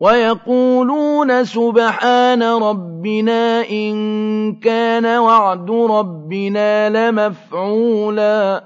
وَيَقُولُونَ سُبْحَانَ رَبِّنَا إِن كَانَ وَعْدُ رَبِّنَا لَمَفْعُولًا.